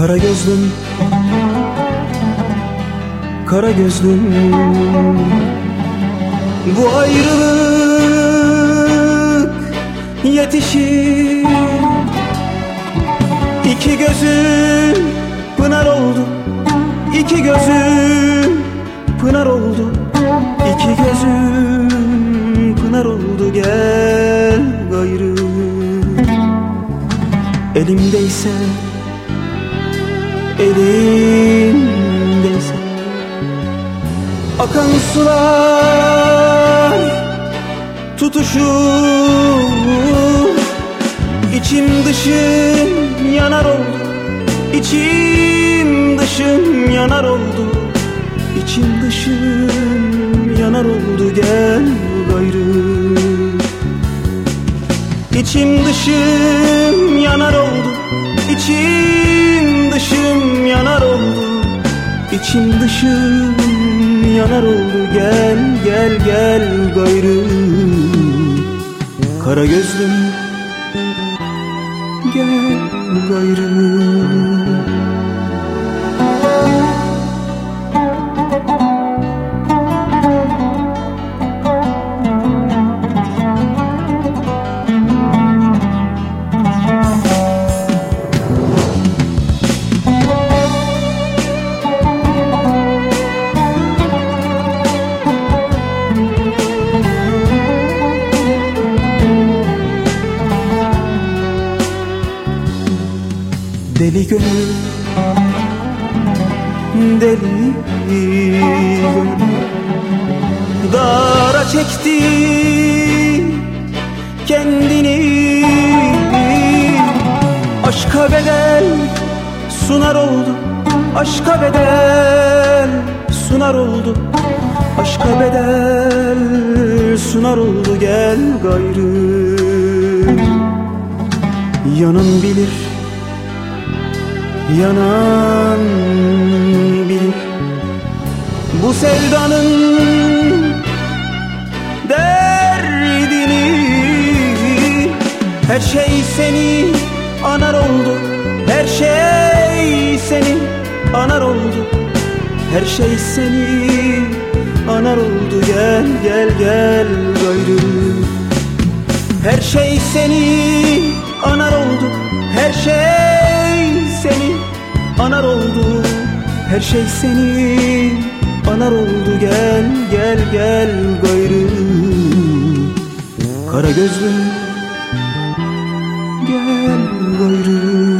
Kara gözlüm Kara gözlüm Bu ayrılık yetişir. İki gözüm pınar oldu İki gözüm Elimdeyse Akan sular tutuşur. İçim dışım yanar oldu. İçim dışım yanar oldu. İçim dışım yanar oldu. Gel gayrı. İçim dışım İçim dışım yanar oldu. Gel gel gel gayrı. Kara gözlüm Gel gayrı Deli gönül. Deli gönül. Dara çekti kendini. Aşka bedel sunar oldu. Aşka bedel sunar oldu. Aşka bedel sunar oldu. Gel gayrı. Yanın bilir yanan bilir Bu sevdanın derdini Her şey seni anar oldu Her şey seni anar oldu Her şey seni anar oldu. Gel gel gel gayrı Her şey seni anar oldu Her şey seni anar oldu Gel gel gel gayrı. Kara gözlüm Gel gayrı